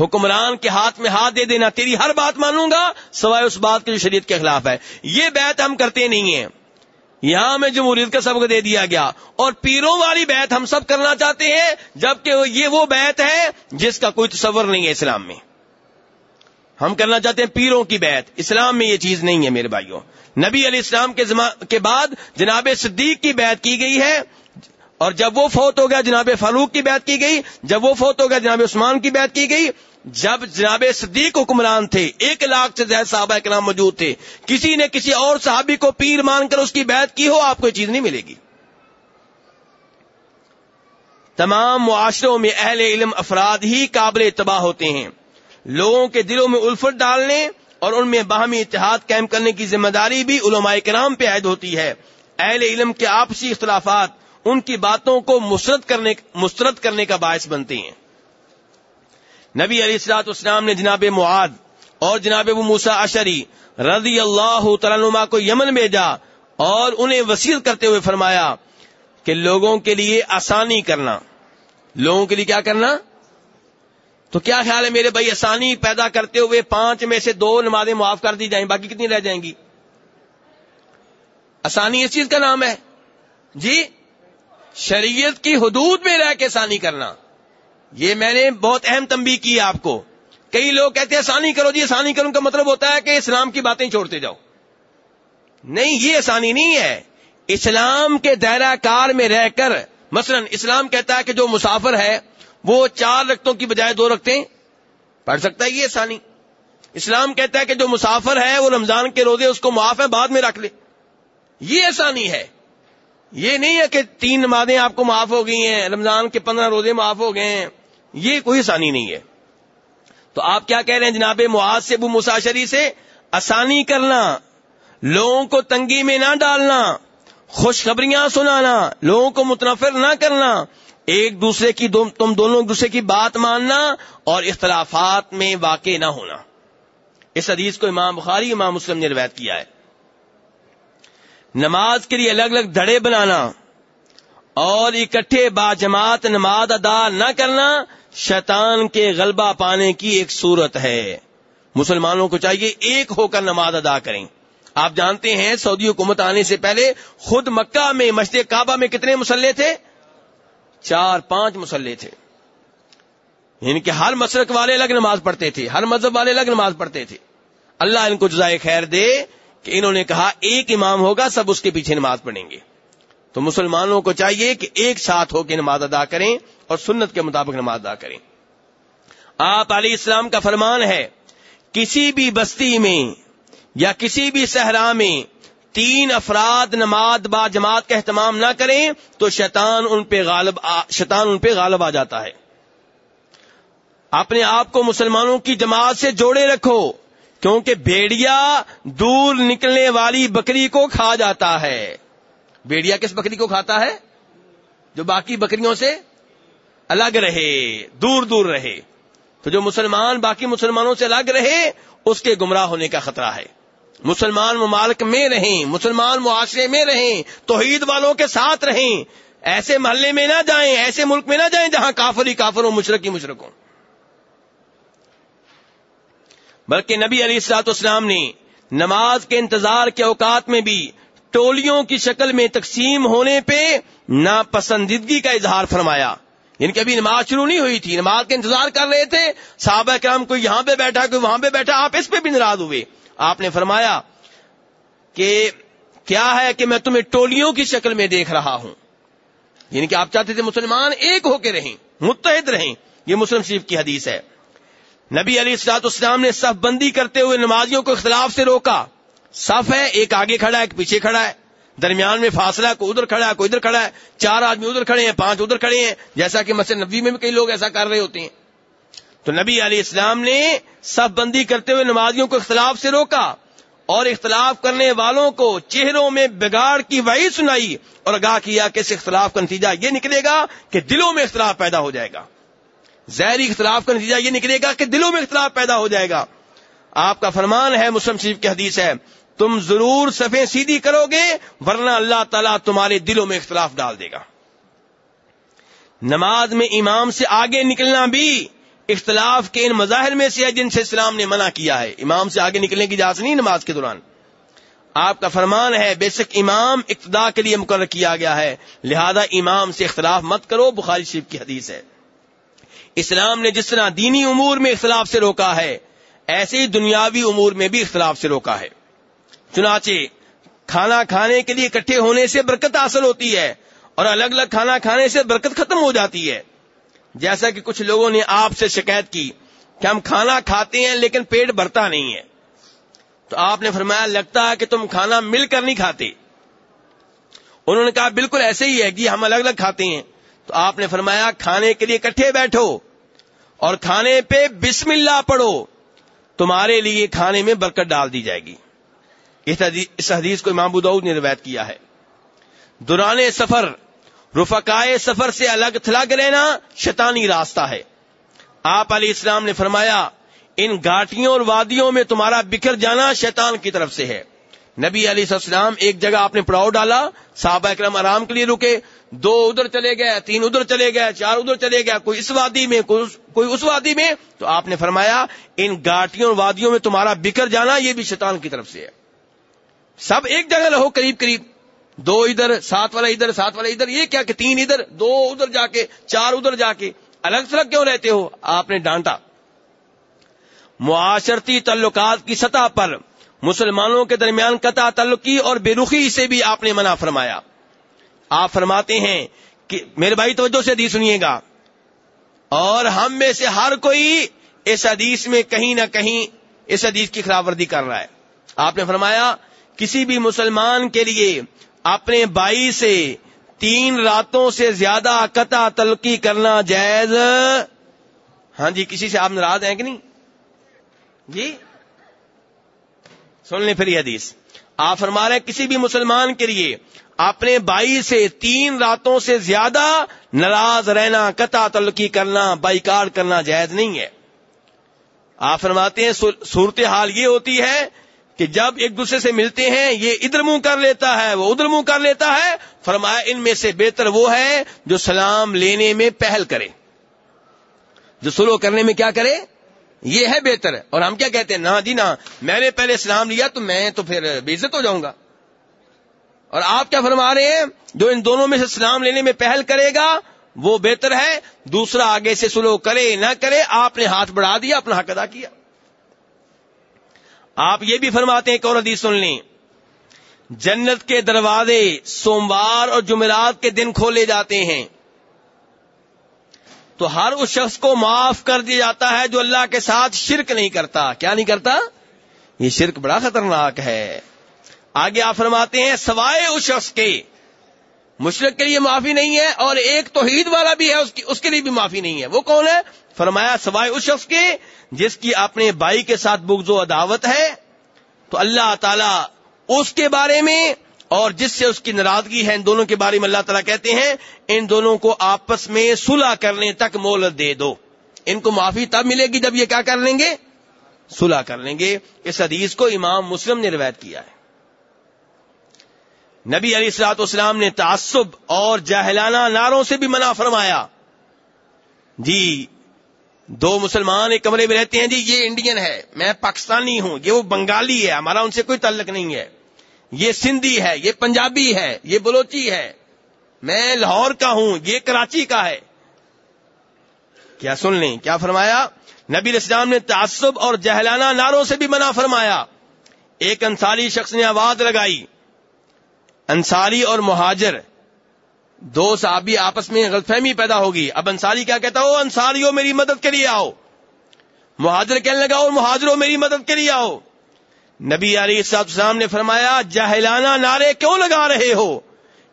حکمران کے ہاتھ میں ہاتھ دے دینا۔ تیری ہر بات مانوں گا، سوائے اس بات کے جو شریعت کے خلاف ہے۔ یہ بیت ہم کرتے نہیں ہیں۔ یہاں میں جمہوریت کا سبق دے دیا گیا۔ اور پیروں والی بیت ہم سب کرنا چاہتے ہیں، جبکہ یہ وہ بیت ہے جس کا کوئی تصور نہیں ہے اسلام میں۔ ہم کرنا چاہتے ہیں پیروں کی بیت اسلام میں یہ چیز نہیں ہے میرے بھائیوں۔ نبی علیہ السلام کے بعد جناب صدیق کی بیت کی گئی ہے۔ اور جب وہ فوت ہو گیا جناب فاروق کی بیعت کی گئی، جب وہ فوت ہو گیا جناب عثمان کی بیعت کی گئی، جب جناب صدیق حکمران تھے، ایک لاکھ سے زیادہ صحابہ کے نام موجود تھے، کسی نے کسی اور صحابی کو پیر مان کر اس کی بیعت کی ہو، آپ کو چیز نہیں ملے گی۔ تمام معاشروں میں اہل علم افراد ہی قابل تباہ ہوتے ہیں۔ لوگوں کے دلوں میں الفت ڈالنے اور ان میں باہمی اتحاد قائم کرنے کی ذمہ داری بھی علماء کرام پہ عائد ہوتی ہے۔ اہل علم کے آپسی اختلافات ان کی باتوں کو مسترد کرنے مسترد کرنے کا باعث بنتے ہیں۔ نبی علی السلاط اسلام نے جناب معاد اور جناب ابو موسا اشری رضی اللہ تعالیٰ کو یمن بھیجا اور انہیں وسیع کرتے ہوئے فرمایا کہ لوگوں کے لیے آسانی کرنا۔ لوگوں کے لیے کیا کرنا؟ تو کیا خیال ہے میرے بھائی آسانی پیدا کرتے ہوئے پانچ میں سے دو نمازیں معاف کر دی جائیں، باقی کتنی رہ جائیں گی؟ آسانی اس چیز کا نام ہے۔ جی؟ شریعت کی حدود میں رہ کے آسانی کرنا۔ یہ میں نے بہت اہم تنبیہ کی آپ کو۔ کئی لوگ کہتے ہیں آسانی کرو جی آسانی کروں کا مطلب ہوتا ہے کہ اسلام کی باتیں چھوڑتے جاؤ۔ نہیں، یہ آسانی نہیں ہے۔ اسلام کے دائرہ کار میں رہ کر، مثلا اسلام کہتا ہے کہ جو مسافر ہے، وہ چار رختوں کی بجائے دو رکھتے پڑھ سکتا ہے، یہ آسانی اسلام کہتا ہے کہ جو مسافر ہے، وہ رمضان کے روزے، اس کو معاف ہے، بعد میں رکھ لے۔ یہ آسانی ہے۔ یہ نہیں ہے کہ تین نمازیں آپ کو معاف ہو گئی ہیں رمضان کے پندرہ روزے معاف ہو گئے ہیں یہ کوئی آسانی نہیں ہے۔ تو آپ کیا کہہ رہے ہیں جناب معاذ سے ابو مساشری سے؟ آسانی کرنا لوگوں کو تنگی میں نہ ڈالنا خوشخبریاں سنانا لوگوں کو متنفر نہ کرنا ایک دوسرے کی دو, تم دونوں ایک دوسرے کی بات ماننا اور اختلافات میں واقع نہ ہونا۔ اس حدیث کو امام بخاری امام مسلم نے روایت کیا ہے۔ نماز کے لیے الگ الگ دھڑے بنانا اور اکٹھے با جماعت نماز ادا نہ کرنا شیطان کے غلبہ پانے کی ایک صورت ہے۔ مسلمانوں کو چاہیے ایک ہو کر نماز ادا کریں۔ آپ جانتے ہیں سعودی حکومت آنے سے پہلے خود مکہ میں مسجد کعبہ میں کتنے مسلح تھے؟ چار، پانچ مسلح تھے۔ یعنی کہ ہر مسرک والے الگ نماز پڑھتے تھے، ہر مذہب والے الگ نماز پڑھتے تھے۔ اللہ ان کو جزائے خیر دے۔ کہ انہوں نے کہا ایک امام ہوگا، سب اس کے پیچھے نماز پڑھیں گے۔ تو مسلمانوں کو چاہیے کہ ایک ساتھ ہو کے نماز ادا کریں اور سنت کے مطابق نماز ادا کریں۔ آپ علی اسلام کا فرمان ہے، کسی بھی بستی میں یا کسی بھی صحرا میں تین افراد نماز با جماعت کا اہتمام نہ کریں تو شیطان ان پہ غالب آ، شیطان ان پہ غالب آ جاتا ہے۔ اپنے آپ کو مسلمانوں کی جماعت سے جوڑے رکھو۔ کیونکہ بھیڑیا دور نکلنے والی بکری کو کھا جاتا ہے۔ بھیڑیا کس بکری کو کھاتا ہے؟ جو باقی بکریوں سے الگ رہے، دور دور رہے۔ تو جو مسلمان باقی مسلمانوں سے الگ رہے، اس کے گمراہ ہونے کا خطرہ ہے۔ مسلمان ممالک میں رہیں، مسلمان معاشرے میں رہیں، توحید والوں کے ساتھ رہیں۔ ایسے محلے میں نہ جائیں، ایسے ملک میں نہ جائیں جہاں کافر ہی کافر ہو مشرقی مشرق بلکہ نبی علی السلاط اسلام نے نماز کے انتظار کے اوقات میں بھی ٹولیوں کی شکل میں تقسیم ہونے پہ ناپسندیدگی کا اظہار فرمایا۔ یعنی کہ ابھی نماز شروع نہیں ہوئی تھی، نماز کا انتظار کر رہے تھے، صحابہ کرام کوئی یہاں پہ بیٹھا، کوئی وہاں پہ بیٹھا، آپ اس پہ بھی ناراض ہوئے۔ آپ نے فرمایا کہ کیا ہے کہ میں تمہیں ٹولیوں کی شکل میں دیکھ رہا ہوں؟ یعنی کہ آپ چاہتے تھے مسلمان ایک ہو کے رہیں، متحد رہیں، یہ مسلم شریف کی حدیث ہے۔ نبی علی السلاط اسلام نے صف بندی کرتے ہوئے نمازیوں کو اختلاف سے روکا۔ صف ہے، ایک آگے کھڑا ہے، ایک پیچھے کھڑا ہے۔ درمیان میں فاصلہ، کوئی ادھر کھڑا ہے، کوئی ادھر کھڑا ہے۔ چار آدمی ادھر کھڑے ہیں، پانچ ادھر کھڑے ہیں۔ جیسا کہ مسجد نبی میں بھی کئی لوگ ایسا کر رہے ہوتے ہیں۔ تو نبی علیہ السلام نے صف بندی کرتے ہوئے نمازیوں کو اختلاف سے روکا اور اختلاف کرنے والوں کو چہروں میں بگاڑ کی وحی سنائی اور آگاہ کیا کہ اس اختلاف کا نتیجہ یہ نکلے گا کہ دلوں میں اختلاف پیدا ہو جائے گا۔ زہری اختلاف کا نتیجہ یہ نکلے گا کہ دلوں میں اختلاف پیدا ہو جائے گا۔ آپ کا فرمان ہے مسلم شریف کی حدیث ہے، تم ضرور صفیں سیدھی کرو گے، ورنہ اللہ تعالیٰ تمہارے دلوں میں اختلاف ڈال دے گا۔ نماز میں امام سے آگے نکلنا بھی اختلاف کے ان مظاہر میں سے ہے جن سے اسلام نے منع کیا ہے۔ امام سے آگے نکلنے کی اجازت نہیں نماز کے دوران۔ آپ کا فرمان ہے، بے شک امام اقتدا کے لیے مقرر کیا گیا ہے، لہذا امام سے اختلاف مت کرو، بخاری شریف کی حدیث ہے۔ اسلام نے جس طرح دینی امور میں اختلاف سے روکا ہے، ایسے ہی دنیاوی امور میں بھی اختلاف سے روکا ہے۔ چنانچہ، کھانا کھانے کے لیے اکٹھے ہونے سے برکت حاصل ہوتی ہے اور الگ الگ کھانا کھانے سے برکت ختم ہو جاتی ہے۔ جیسا کہ کچھ لوگوں نے آپ سے شکایت کی کہ ہم کھانا کھاتے ہیں لیکن پیٹ بھرتا نہیں ہے۔ تو آپ نے فرمایا، لگتا ہے کہ تم کھانا مل کر نہیں کھاتے۔ انہوں نے کہا، بالکل ایسے ہی ہے کہ ہم الگ الگ کھاتے ہیں۔ تو آپ نے فرمایا کھانے کے لیے کٹھے بیٹھو اور کھانے پہ بسم اللہ پڑھو، تمہارے لیے کھانے میں برکت ڈال دی جائے گی۔ اس حدیث کو امام بدعود نے روایت کیا ہے۔ دوران سفر، رفقائے سفر سے الگ تھلگ رہنا شیطانی راستہ ہے۔ آپ علیہ السلام نے فرمایا، ان گھاٹیوں اور وادیوں میں تمہارا بکھر جانا شیطان کی طرف سے ہے۔ نبی علیہ السلام ایک جگہ آپ نے پڑاؤ ڈالا، صحابہ اکرم آرام کے لیے رکے، دو ادھر چلے گئے، تین ادھر چلے گئے، چار ادھر چلے گئے، کوئی اس وادی میں، کوئی اس وادی میں، تو آپ نے فرمایا، ان گاٹیوں وادیوں میں تمہارا بکر جانا، یہ بھی شیطان کی طرف سے ہے۔ سب ایک جگہ رہو قریب قریب، دو ادھر سات والا ادھر سات والا ادھر، یہ کیا کہ تین ادھر، دو ادھر جا کے، چار ادھر جا کے، الگ تھلگ کیوں رہتے ہو؟ آپ نے ڈانٹا۔ معاشرتی تعلقات کی سطح پر مسلمانوں کے درمیان قطع تعلقی اور بے رخی سے بھی آپ نے منع فرمایا۔ آپ فرماتے ہیں کہ میرے بھائی توجہ سے حدیث سنیے گا۔ اور ہم میں سے ہر کوئی اس حدیث میں کہیں نہ کہیں اس حدیث کی خراب ورزی کر رہا ہے۔ آپ نے فرمایا، کسی بھی مسلمان کے لیے اپنے بھائی سے تین راتوں سے زیادہ قطع تلقی کرنا جائز۔ ہاں جی کسی سے آپ ناراض ہیں کہ نہیں؟ جی؟ سن لیں پھر یہ حدیث۔ آپ فرما رہے ہیں کسی بھی مسلمان کے لیے اپنے بھائی سے تین راتوں سے زیادہ ناراض رہنا، قطع تلقی کرنا بائیکار کرنا جائز نہیں ہے۔ آپ فرماتے ہیں صورت حال یہ ہوتی ہے کہ جب ایک دوسرے سے ملتے ہیں، یہ ادھر منہ کر لیتا ہے، وہ ادھر منہ کر لیتا ہے، فرمایا ان میں سے بہتر وہ ہے جو سلام لینے میں پہل کرے۔ جو سلو کرنے میں کیا کرے؟ یہ ہے بہتر اور ہم کیا کہتے ہیں؟ نہ جی نہ، میں نے پہلے سلام لیا تو میں تو پھر بےزت ہو جاؤں گا۔ اور آپ کیا فرما رہے ہیں؟ جو ان دونوں میں سے سلام لینے میں پہل کرے گا، وہ بہتر ہے۔ دوسرا آگے سے سلو کرے نہ کرے، آپ نے ہاتھ بڑھا دیا، اپنا حق ادا کیا۔ آپ یہ بھی فرماتے ہیں اور حدیث سن لیں۔ جنت کے دروازے سوموار اور جمعرات کے دن کھولے جاتے ہیں۔ تو ہر اس شخص کو معاف کر دیا جاتا ہے جو اللہ کے ساتھ شرک نہیں کرتا۔ کیا نہیں کرتا؟ یہ شرک بڑا خطرناک ہے۔ آگے آپ فرماتے ہیں، سوائے اس شخص کے۔ مشرق کے لیے معافی نہیں ہے اور ایک توحید والا بھی ہے، اس کی اس کے لیے بھی معافی نہیں ہے۔ وہ کون ہے؟ فرمایا، سوائے اس شخص کے جس کی اپنے بھائی کے ساتھ بغض و عداوت ہے۔ تو اللہ تعالی اس کے بارے میں اور جس سے اس کی ناراضگی ہے، ان دونوں کے بارے میں اللہ تعالیٰ کہتے ہیں، ان دونوں کو آپس میں صلح کرنے تک مولت دے دو۔ ان کو معافی تب ملے گی جب یہ کیا کر لیں گے؟ صلح کر لیں گے۔ اس حدیث کو امام مسلم نے روایت کیا ہے۔ نبی علی السلاط اسلام نے تعصب اور جاہلانہ ناروں سے بھی منع فرمایا۔ جی دو مسلمان ایک کمرے میں رہتے ہیں۔ جی یہ انڈین ہے، میں پاکستانی ہوں، یہ وہ بنگالی ہے، ہمارا ان سے کوئی تعلق نہیں ہے۔ یہ سندھی ہے، یہ پنجابی ہے، یہ بلوچی ہے۔ میں لاہور کا ہوں، یہ کراچی کا ہے۔ کیا سن لیں، کیا فرمایا؟ نبی اسلام نے تعصب اور جہلانہ ناروں سے بھی منع فرمایا۔ ایک انصاری شخص نے آواز لگائی، انصاری اور مہاجر، دو صحابی آپس میں غلط فہمی پیدا ہوگی۔ اب انصاری کیا کہتا ہو انصاری میری مدد کے لیے آؤ۔ مہاجر کہنے لگا، اور مہاجروں میری مدد کے لیے آؤ۔ نبی علی صاحب السلام نے فرمایا، جاہلانہ نعرے کیوں لگا رہے ہو؟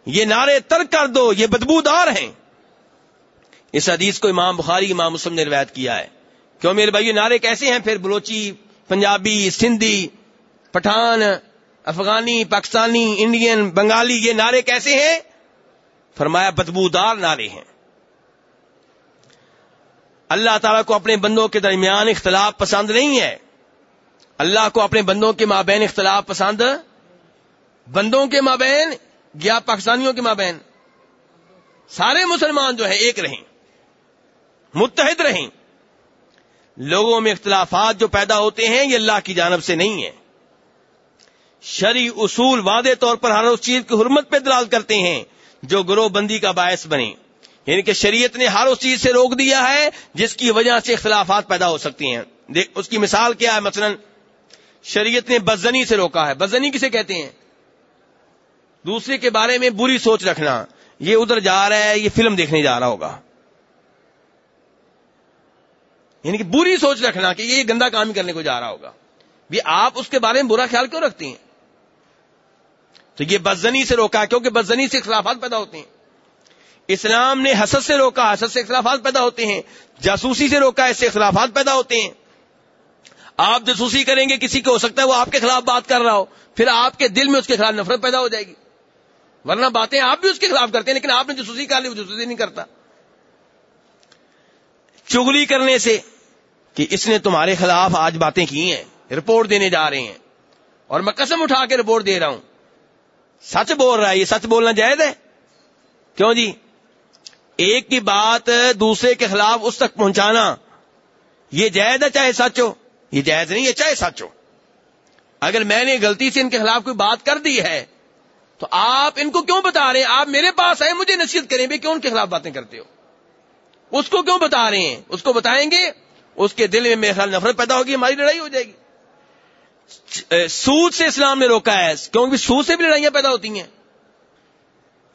یہ نعرے ترک کر دو، یہ بدبودار ہیں۔ اس حدیث کو امام بخاری، امام مسلم نے روایت کیا ہے۔ کیوں میرے بھائی یہ نعرے کیسے ہیں؟ پھر بلوچی، پنجابی سندھی پٹھان، افغانی، پاکستانی، انڈین، بنگالی، یہ نعرے کیسے ہیں؟ فرمایا، بدبودار نعرے ہیں۔ اللہ تعالیٰ کو اپنے بندوں کے درمیان اختلاف پسند نہیں ہے۔ اللہ کو اپنے بندوں کے مابین اختلاف پسند، بندوں کے مابین یا پاکستانیوں کے مابین۔ سارے مسلمان جو ہیں ایک رہیں، متحد رہیں۔ لوگوں میں اختلافات جو پیدا ہوتے ہیں، یہ اللہ کی جانب سے نہیں ہے شری اصول واضح طور پر ہر اس چیز کی حرمت پہ دلال کرتے ہیں جو گروہ بندی کا باعث بنے۔ یعنی کہ شریعت نے ہر اس چیز سے روک دیا ہے، جس کی وجہ سے اختلافات پیدا ہو سکتی ہیں۔ اس کی مثال کیا ہے؟ مثلا شریعت نے بزنی سے روکا ہے۔ بزنی کسے کہتے ہیں؟ دوسرے کے بارے میں بری سوچ رکھنا۔ یہ ادھر جا رہا ہے، یہ فلم دیکھنے جا رہا ہوگا۔ یعنی کہ بری سوچ رکھنا کہ یہ گندا کام کرنے کو جا رہا ہوگا۔ بھی آپ اس کے بارے میں برا خیال کیوں رکھتے ہیں؟ تو یہ بدزنی سے روکا کیونکہ بدزنی سے اختلافات پیدا ہوتے ہیں۔ اسلام نے حسد سے روکا، حسد سے اختلافات پیدا ہوتے ہیں۔ جاسوسی سے روکا، اس سے اختلافات پیدا ہوتے ہیں۔ آپ جاسوسی کریں گے، کسی کو ہو سکتا ہے وہ آپ کے خلاف بات کر رہا ہو، پھر آپ کے دل میں اس کے خلاف نفرت پیدا ہو جائے گی۔ ورنہ باتیں آپ بھی اس کے خلاف کرتے ہیں، لیکن آپ نے جاسوسی کر لی، وہ جاسوسی نہیں کرتا۔ چگلی کرنے سے کہ اس نے تمہارے خلاف آج باتیں کی ہیں، رپورٹ دینے جا رہے ہیں۔ اور میں قسم اٹھا کے رپورٹ دے رہا ہوں۔ سچ بول رہا ہے، یہ سچ بولنا جائز ہے؟ کیوں جی؟ ایک کی بات دوسرے کے خلاف اس تک پہنچانا، یہ جائز ہے چاہے سچ ہو؟ یہ جائز نہیں ہے چاہے سچ ہو اگر میں نے غلطی سے ان کے خلاف کوئی بات کر دی ہے، تو آپ ان کو کیوں بتا رہے ہیں؟ آپ میرے پاس آئے، مجھے نصیحت کریں بھی کیوں ان کے خلاف باتیں کرتے ہو؟ اس کو کیوں بتا رہے ہیں؟ اس کو بتائیں گے، اس کے دل میں میرے خیال نفرت پیدا ہوگی، ہماری لڑائی ہو جائے گی۔ سود سے اسلام نے روکا ہے، کیونکہ سود سے بھی لڑائیاں پیدا ہوتی ہیں۔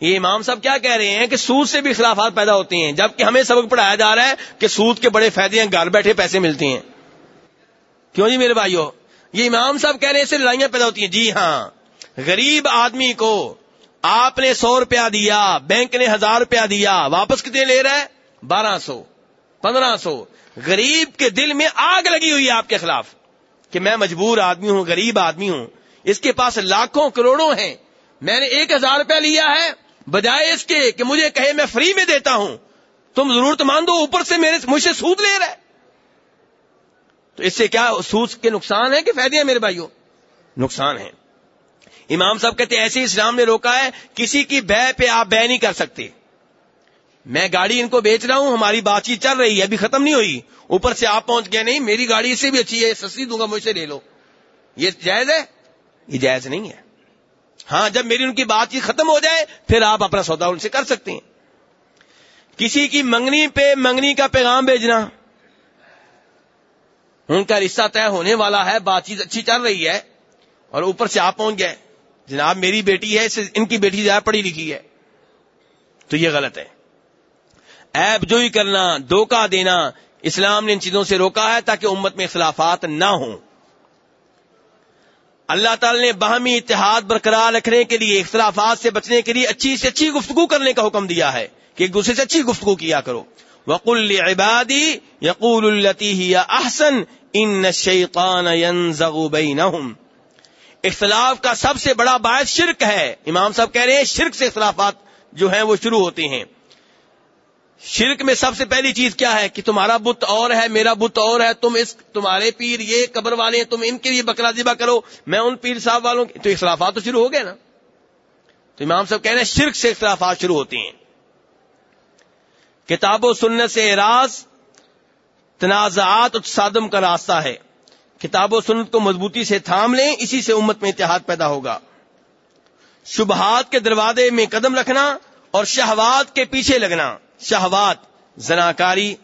یہ امام صاحب کیا کہہ رہے ہیں کہ سود سے بھی اختلافات پیدا ہوتے ہیں، جبکہ ہمیں سبق پڑھایا جا رہا ہے کہ سود کے بڑے فائدے ہیں، گھر بیٹھے پیسے ملتے ہیں۔ کیوں جی میرے بھائیو؟ یہ امام صاحب کہہ رہے ہیں اس سے لڑائیاں پیدا ہوتی ہیں۔ جی ہاں۔ غریب آدمی کو آپ نے سو روپیہ دیا، بینک نے ہزار روپیہ دیا، واپس کتنے لے رہا ہے بارہ سو، پندرہ سو۔ غریب کے دل میں آگ لگی ہوئی ہے آپ کے خلاف کہ میں مجبور آدمی ہوں، غریب آدمی ہوں۔ اس کے پاس لاکھوں کروڑوں ہیں۔ میں نے ایک ہزار روپیہ لیا ہے، بجائے اس کے کہ مجھے کہے میں فری میں دیتا ہوں۔ تم ضرورت ماندو اوپر سے میرے مجھ سے سود لے رہا ہے تو اس سے کیا سود کے نقصان ہے کہ فائدے ہیں میرے بھائیوں؟ نقصان ہے امام صاحب کہتے ہیں، ایسے اسلام نے روکا ہے، کسی کی بے پہ آپ بے نہیں کر سکتے۔ میں گاڑی ان کو بیچ رہا ہوں، ہماری بات چیت چل رہی ہے، ابھی ختم نہیں ہوئی۔ اوپر سے آپ پہنچ گئے نہیں، میری گاڑی اس سے بھی اچھی ہے، سستی دوں گا، مجھ سے لے لو۔ یہ جائز ہے؟ یہ جائز نہیں ہے۔ ہاں جب میری ان کی بات چیت ختم ہو جائے، پھر آپ اپنا سودا ان سے کر سکتے ہیں۔ کسی کی منگنی پہ منگنی کا پیغام بھیجنا۔ ان کا رشتہ طے ہونے والا ہے، بات چیت اچھی چل رہی ہے، اور اوپر سے آپ پہنچ گئے جناب، میری بیٹی ہے ان کی بیٹی زیادہ پڑھی لکھی ہے۔ تو یہ غلط ہے۔ ایپ جو ہی کرنا، دھوکہ دینا، اسلام نے ان چیزوں سے روکا ہے تاکہ امت میں اختلافات نہ ہوں۔ اللہ تعالی نے باہمی اتحاد برقرار رکھنے کے لیے، اختلافات سے بچنے کے لیے اچھی سے اچھی گفتگو کرنے کا حکم دیا ہے کہ ایک دوسرے سے اچھی گفتگو کیا کرو۔ وقل عبادی یقول التی احسن ان شیطان بینہم اختلاف کا سب سے بڑا باعث شرک ہے. امام صاحب کہہ رہے ہیں شرک سے اختلافات جو ہیں وہ شروع ہوتے ہیں. شرک میں سب سے پہلی چیز کیا ہے؟ کہ تمہارا بت اور ہے، میرا بت اور ہے، تم اس، تمہارے پیر یہ قبر والے ہیں، تم ان کے لیے بکرا ذبح کرو، میں ان پیر صاحب والوں کی تو اختلافات تو شروع ہو گئے نا؟ تو امام صاحب کہہ رہے ہیں شرک سے اختلافات شروع ہوتے ہیں۔ کتاب و سنت سے اعراض تنازعات اور تصادم کا راستہ ہے۔ کتاب و سنت کو مضبوطی سے تھام لیں، اسی سے امت میں اتحاد پیدا ہوگا۔ شبہات کے دروازے میں قدم رکھنا اور شہوات کے پیچھے لگنا۔ شہوات، زناکاری،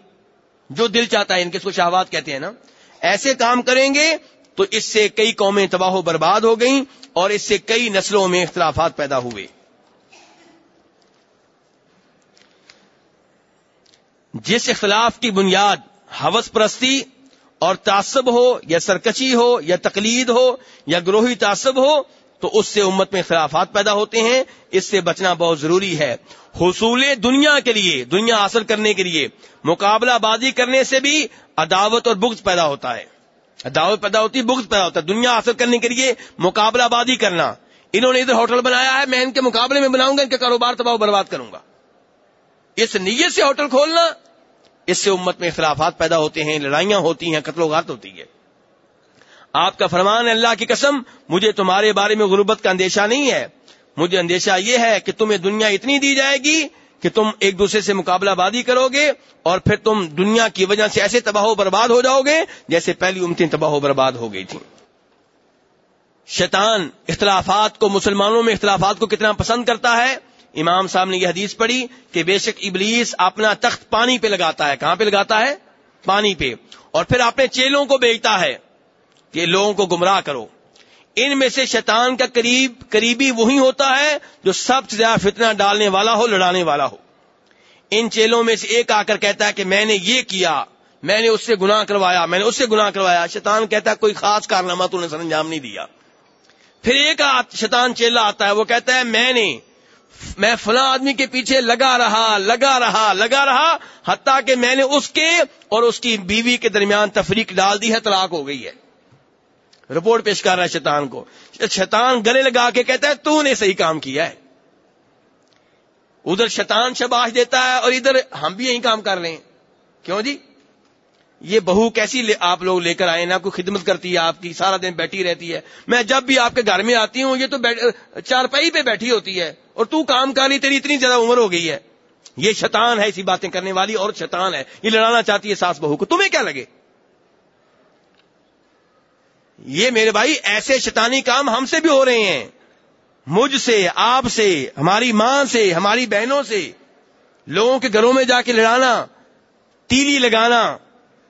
جو دل چاہتا ہے، ان کے اس کو شہوات کہتے ہیں نا۔ ایسے کام کریں گے تو اس سے کئی قومیں تباہ و برباد ہو گئیں اور اس سے کئی نسلوں میں اختلافات پیدا ہوئے۔ جس اختلاف کی بنیاد حوث پرستی اور تعصب ہو یا سرکچی ہو یا تقلید ہو یا گروہی تعصب ہو، تو اس سے امت میں اختلافات پیدا ہوتے ہیں۔ اس سے بچنا بہت ضروری ہے۔ حصول دنیا کے لیے، دنیا حاصل کرنے کے لیے، مقابلہ بازی کرنے سے بھی عداوت اور بغض پیدا ہوتا ہے۔ عداوت پیدا ہوتی ہے بغض پیدا ہوتا ہے۔ دنیا حاصل کرنے کے لیے مقابلہ بازی کرنا۔ انہوں نے ادھر ہوٹل بنایا ہے، میں ان کے مقابلے میں بناؤں گا، ان کا کاروبار تباہ برباد کروں گا۔ اس نیت سے ہوٹل کھولنا اس سے امت میں اختلافات پیدا ہوتے ہیں، لڑائیاں ہوتی ہیں، قتل و غارت ہوتی ہے۔ آپ کا فرمان اللہ کی قسم، مجھے تمہارے بارے میں غربت کا اندیشہ نہیں ہے۔ مجھے اندیشہ یہ ہے کہ تمہیں دنیا اتنی دی جائے گی کہ تم ایک دوسرے سے مقابلہ بازی کرو گے اور پھر تم دنیا کی وجہ سے ایسے تباہ و برباد ہو جاؤ گے جیسے پہلی امتیں تباہ و برباد ہو گئی تھی۔ شیطان اختلافات کو، مسلمانوں میں اختلافات کو کتنا پسند کرتا ہے؟ امام صاحب نے یہ حدیث پڑھی کہ بے شک ابلیس اپنا تخت پانی پہ لگاتا ہے۔ کہاں پہ لگاتا ہے؟ پانی پہ۔ اور پھر اپنے چیلوں کو بیچتا ہے کہ لوگوں کو گمراہ کرو۔ ان میں سے شیطان کا قریب قریبی وہی ہوتا ہے جو سب سے زیادہ فتنہ ڈالنے والا ہو، لڑانے والا ہو۔ ان چیلوں میں سے ایک آ کر کہتا ہے کہ میں نے یہ کیا، میں نے اس سے گناہ کروایا، میں نے اس سے گناہ کروایا۔ شیطان کہتا ہے کوئی خاص کارنامہ تو نے سر انجام نہیں دیا۔ پھر ایک شیطان چیلا آتا ہے، وہ کہتا ہے میں نے میں فلاں آدمی کے پیچھے لگا رہا لگا رہا لگا رہا، حتیٰ کہ میں نے اس کے اور اس کی بیوی کے درمیان تفریق ڈال دی ہے، طلاق ہو گئی ہے۔ رپورٹ پیش کر رہا ہے شیطان کو۔ شیطان گلے لگا کے کہتا ہے، تو نے صحیح کام کیا ہے۔ ادھر شیطان شباش دیتا ہے اور ادھر ہم بھی یہی کام کر رہے ہیں۔ کیوں جی؟ یہ بہو کیسی آپ لوگ لے کر آئے نہ کوئی خدمت کرتی ہے آپ کی، سارا دن بیٹھی رہتی ہے۔ میں جب بھی آپ کے گھر میں آتی ہوں، یہ تو چارپائی پہ بیٹھی ہوتی ہے۔ اور تو کام کر لی تیری اتنی زیادہ عمر ہو گئی ہے۔ یہ شیطان ہے ایسی باتیں کرنے والی، اور شیطان ہے۔ یہ لڑانا چاہتی ہے ساس بہو کو۔ تمہیں کیا لگے؟ یہ میرے بھائی، ایسے شیطانی کام ہم سے بھی ہو رہے ہیں۔ مجھ سے، آپ سے، ہماری ماں سے، ہماری بہنوں سے۔ لوگوں کے گھروں میں جا کے لڑانا، تیلی لگانا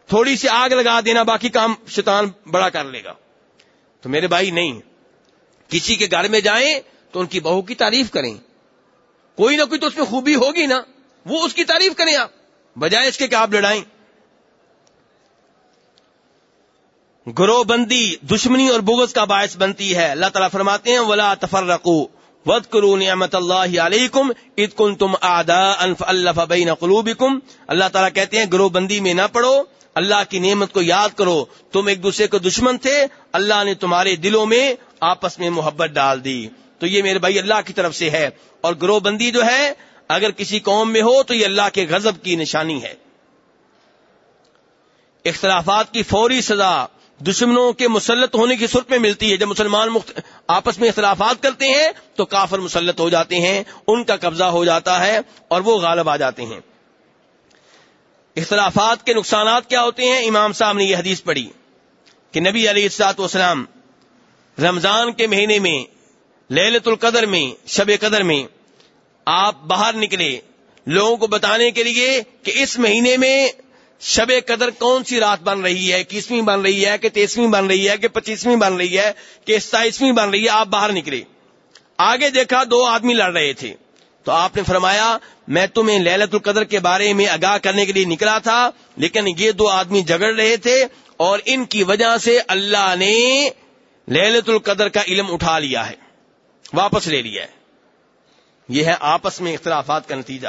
تھوڑی سی آگ لگا دینا، باقی کام شیطان بڑا کر لے گا۔ تو میرے بھائی نہیں، کسی کے گھر میں جائیں تو ان کی بہو کی تعریف کریں۔ کوئی نہ کوئی تو اس میں خوبی ہوگی نا، وہ اس کی تعریف کریں آپ، بجائے اس کے کہ آپ لڑائیں۔ گروہ بندی دشمنی اور بغض کا باعث بنتی ہے۔ اللہ تعالیٰ فرماتے ہیں، ولا تفر رقو ود کرو نعمت اللہ علیکم اد کن تم آدا انف اللہ بین قلوبکم اللہ تعالیٰ کہتے ہیں گروہ بندی میں نہ پڑو اللہ کی نعمت کو یاد کرو تم ایک دوسرے کو دشمن تھے اللہ نے تمہارے دلوں میں آپس میں محبت ڈال دی تو یہ میرے بھائی اللہ کی طرف سے ہے اور گروہ بندی جو ہے اگر کسی قوم میں ہو تو یہ اللہ کے غضب کی نشانی ہے اختلافات کی فوری سزا دشمنوں کے مسلط ہونے کی صورت میں ملتی ہے جب مسلمان آپس میں اختلافات کرتے ہیں تو کافر مسلط ہو جاتے ہیں، ان کا قبضہ ہو جاتا ہے اور وہ غالب آ جاتے ہیں۔ اختلافات کے نقصانات کیا ہوتے ہیں؟ امام صاحب نے یہ حدیث پڑھی کہ نبی علی السلاط وسلام رمضان کے مہینے میں للت القدر میں، شب قدر میں آپ باہر نکلے لوگوں کو بتانے کے لیے کہ اس مہینے میں شب قدر کون سی رات بن رہی ہے، اکیسویں بن رہی ہے، کہ تیسویں بن رہی ہے، کہ پچیسویں بن رہی ہے، کہ ستائیسویں بن رہی ہے، آپ باہر نکلے۔ آگے دیکھا دو آدمی لڑ رہے تھے۔ تو آپ نے فرمایا، میں تمہیں للت القدر کے بارے میں آگاہ کرنے کے لیے نکلا تھا، لیکن یہ دو آدمی جگڑ رہے تھے اور ان کی وجہ سے اللہ نے للت القدر کا علم اٹھا لیا ہے، واپس لے لیا ہے۔ یہ ہے آپس میں اختلافات کا نتیجہ۔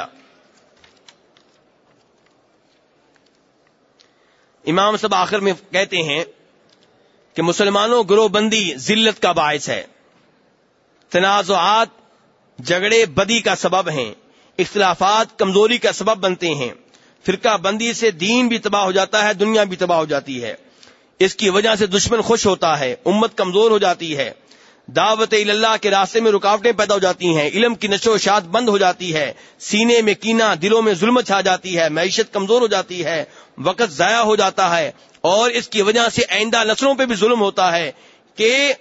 امام صاحب آخر میں کہتے ہیں کہ مسلمانوں گروہ بندی ذلت کا باعث ہے، تنازعات جھگڑے بدی کا سبب ہیں، اختلافات کمزوری کا سبب بنتے ہیں۔ فرقہ بندی سے دین بھی تباہ ہو جاتا ہے، دنیا بھی تباہ ہو جاتی ہے۔ اس کی وجہ سے دشمن خوش ہوتا ہے، امت کمزور ہو جاتی ہے۔ دعوت اللہ کے راستے میں رکاوٹیں پیدا ہو جاتی ہیں، علم کی نشو و شاد بند ہو جاتی ہے۔ سینے میں کینا، دلوں میں ظلم چھا جاتی ہے، معیشت کمزور ہو جاتی ہے، وقت ضائع ہو جاتا ہے۔ اور اس کی وجہ سے آئندہ نسلوں پہ بھی ظلم ہوتا ہے کہ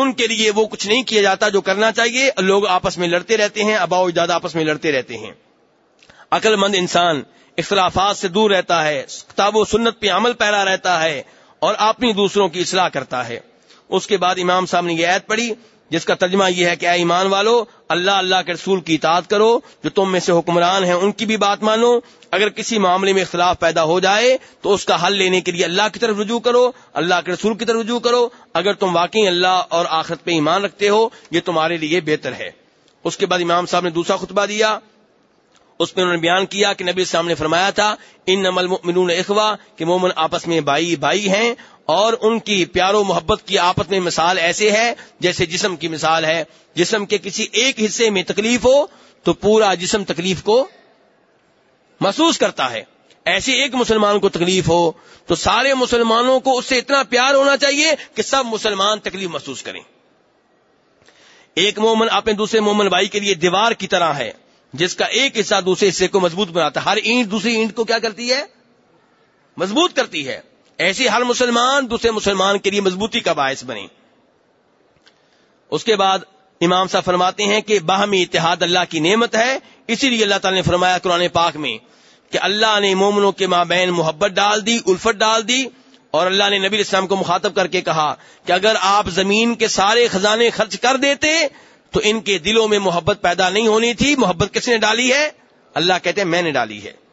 ان کے لیے وہ کچھ نہیں کیا جاتا جو کرنا چاہیے۔ لوگ آپس میں لڑتے رہتے ہیں، ابا و اجداد آپس میں لڑتے رہتے ہیں۔ عقل مند انسان اختلافات سے دور رہتا ہے، کتاب و سنت پہ عمل پیرا رہتا ہے اور اپنی دوسروں کی اصلاح کرتا ہے۔ اس کے بعد امام صاحب نے یہ عید پڑھی جس کا ترجمہ یہ ہے کہ اے ایمان والو، اللہ اللہ کے رسول کی اطاعت کرو، جو تم میں سے حکمران ہیں، ان کی بھی بات مانو۔ اگر کسی معاملے میں اختلاف پیدا ہو جائے، تو اس کا حل لینے کے لیے اللہ کی طرف رجوع کرو، اللہ کے رسول کی طرف رجوع کرو۔ اگر تم واقعی اللہ اور آخرت پہ ایمان رکھتے ہو، یہ تمہارے لیے بہتر ہے۔ اس کے بعد امام صاحب نے دوسرا خطبہ دیا۔ اس میں انہوں نے بیان کیا کہ نبی السلام نے فرمایا تھا ان نمل اخوا کہ مومن آپس میں بھائی بھائی ہیں اور ان کی پیار و محبت کی آپس میں مثال ایسے ہے، جیسے جسم کی مثال ہے۔ جسم کے کسی ایک حصے میں تکلیف ہو تو پورا جسم تکلیف کو محسوس کرتا ہے۔ ایسے ایک مسلمان کو تکلیف ہو تو سارے مسلمانوں کو اس سے اتنا پیار ہونا چاہیے کہ سب مسلمان تکلیف محسوس کریں۔ ایک مومن اپنے دوسرے مومن بھائی کے لیے دیوار کی طرح ہے، جس کا ایک حصہ دوسرے حصے کو مضبوط بناتا ہے۔ ہر اینٹ دوسری اینٹ کو کیا کرتی ہے؟ مضبوط کرتی ہے۔ ایسی ہر مسلمان دوسرے مسلمان کے لیے مضبوطی کا باعث بنے۔ اس کے بعد امام صاحب فرماتے ہیں کہ باہمی اتحاد اللہ کی نعمت ہے۔ اسی لیے اللہ تعالی نے فرمایا قرآن پاک میں کہ اللہ نے مومنوں کے مابین محبت ڈال دی، الفت ڈال دی اور اللہ نے نبی اسلام کو مخاطب کر کے کہا کہ اگر آپ زمین کے سارے خزانے خرچ کر دیتے تو ان کے دلوں میں محبت پیدا نہیں ہونی تھی۔ محبت کس نے ڈالی ہے؟ اللہ کہتے ہیں میں نے ڈالی ہے۔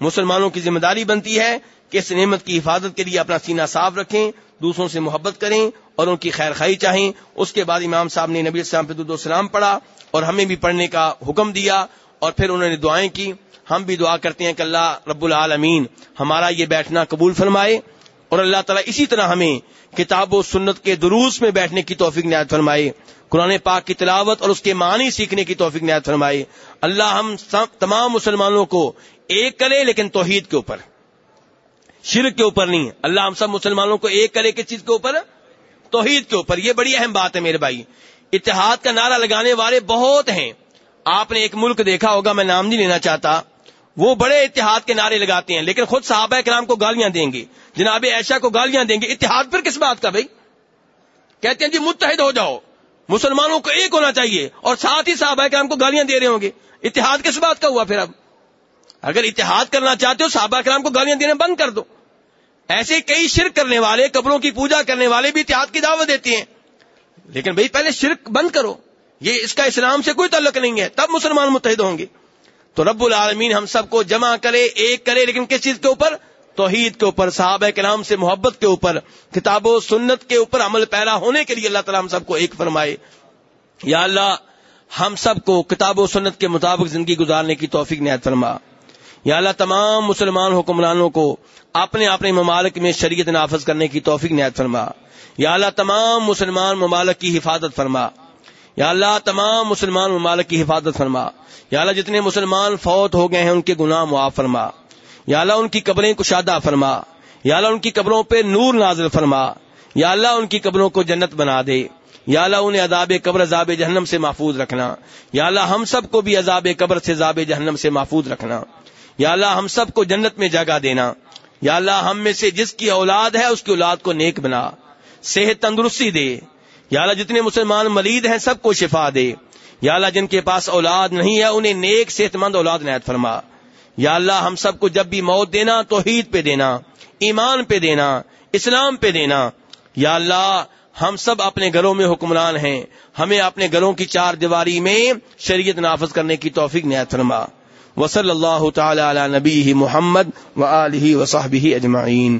مسلمانوں کی ذمہ داری بنتی ہے کہ اس نعمت کی حفاظت کے لیے اپنا سینہ صاف رکھیں، دوسروں سے محبت کریں اور ان کی خیر خائی چاہیں۔ اس کے بعد امام صاحب نے نبی السلام پہ السلام پڑھا اور ہمیں بھی پڑھنے کا حکم دیا اور پھر انہوں نے دعائیں کی۔ ہم بھی دعا کرتے ہیں کہ اللہ رب العالمین ہمارا یہ بیٹھنا قبول فرمائے اور اللہ تعالیٰ اسی طرح ہمیں کتاب و سنت کے دروس میں بیٹھنے کی توفیق نہایت فرمائے۔ قرآن پاک کی تلاوت اور اس کے معنی سیکھنے کی توفیق نہایت فرمائے۔ اللہ ہم تمام مسلمانوں کو ایک کرے لیکن توحید کے اوپر۔ شرک کے اوپر نہیں۔ اللہ ہم سب مسلمانوں کو ایک کرے کس چیز کے اوپر؟ توحید کے اوپر۔ یہ بڑی اہم بات ہے میرے بھائی۔ اتحاد کا نعرہ لگانے والے بہت ہیں۔ آپ نے ایک ملک دیکھا ہوگا، میں نام نہیں لینا چاہتا۔ وہ بڑے اتحاد کے نعرے لگاتے ہیں، لیکن خود صحابہ کرام کو گالیاں دیں گے۔ جناب ایشا کو گالیاں دیں گے۔ اتحاد پر کس بات کا بھائی؟ کہتے ہیں جی متحد ہو جاؤ۔ مسلمانوں کو ایک ہونا چاہیے اور ساتھ ہی صحابہ کرام کو گالیاں دے رہے ہوں گے۔ اتحاد کس بات کا ہوا پھر اب؟ اگر اتحاد کرنا چاہتے ہو، صحابہ کرام کو گالیاں دینے بند کر دو۔ ایسے کئی شرک کرنے والے، قبروں کی پوجا کرنے والے بھی اتحاد کی دعوت دیتے ہیں۔ لیکن بھائی، پہلے شرک بند کرو۔ یہ اس کا اسلام سے کوئی تعلق نہیں ہے۔ تب مسلمان متحد ہوں گے۔ تو رب العالمین ہم سب کو جمع کرے، ایک کرے۔ لیکن کس چیز کے اوپر؟ توحید کے اوپر، صحابہ کلام سے محبت کے اوپر، کتاب و سنت کے اوپر عمل پیرا ہونے کے لیے اللہ تعالیٰ ہم سب کو ایک فرمائے۔ یا اللہ، ہم سب کو کتاب و سنت کے مطابق زندگی گزارنے کی توفیق نہایت فرما۔ یا اللہ تمام مسلمان حکمرانوں کو اپنے اپنے ممالک میں شریعت نافذ کرنے کی توفیق نہایت فرما۔ یا اللہ تمام مسلمان ممالک کی حفاظت فرما۔ یا اللہ تمام مسلمان ممالک کی حفاظت فرما۔ یا اللہ جتنے مسلمان فوت ہو گئے ہیں ان کے گناہ معاف فرما۔ یا اللہ ان کی قبریں کشادہ فرما۔ یا اللہ ان کی قبروں پہ نور نازل فرما۔ یا اللہ ان کی قبروں کو جنت بنا دے۔ یا اللہ انہیں عذاب قبر عذاب جہنم سے محفوظ رکھنا۔ یا اللہ ہم سب کو بھی عذاب قبر سے عذاب جہنم سے محفوظ رکھنا۔ یا اللہ ہم سب کو جنت میں جگہ دینا۔ یا اللہ ہم میں سے جس کی اولاد ہے اس کی اولاد کو نیک بنا۔ صحت تندرستی دے۔ یا اللہ جتنے مسلمان ملید ہیں سب کو شفا دے۔ یا اللہ جن کے پاس اولاد نہیں ہے انہیں نیک صحت مند اولاد نہایت فرما۔ یا اللہ ہم سب کو جب بھی موت دینا توحید پہ دینا، ایمان پہ دینا، اسلام پہ دینا۔ یا اللہ ہم سب اپنے گھروں میں حکمران ہیں۔ ہمیں اپنے گھروں کی چار دیواری میں شریعت نافذ کرنے کی توفیق نہایت فرما۔ وصلی اللہ تعالی علی نبی محمد و علیہ وصحبہ اجمعین۔